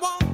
want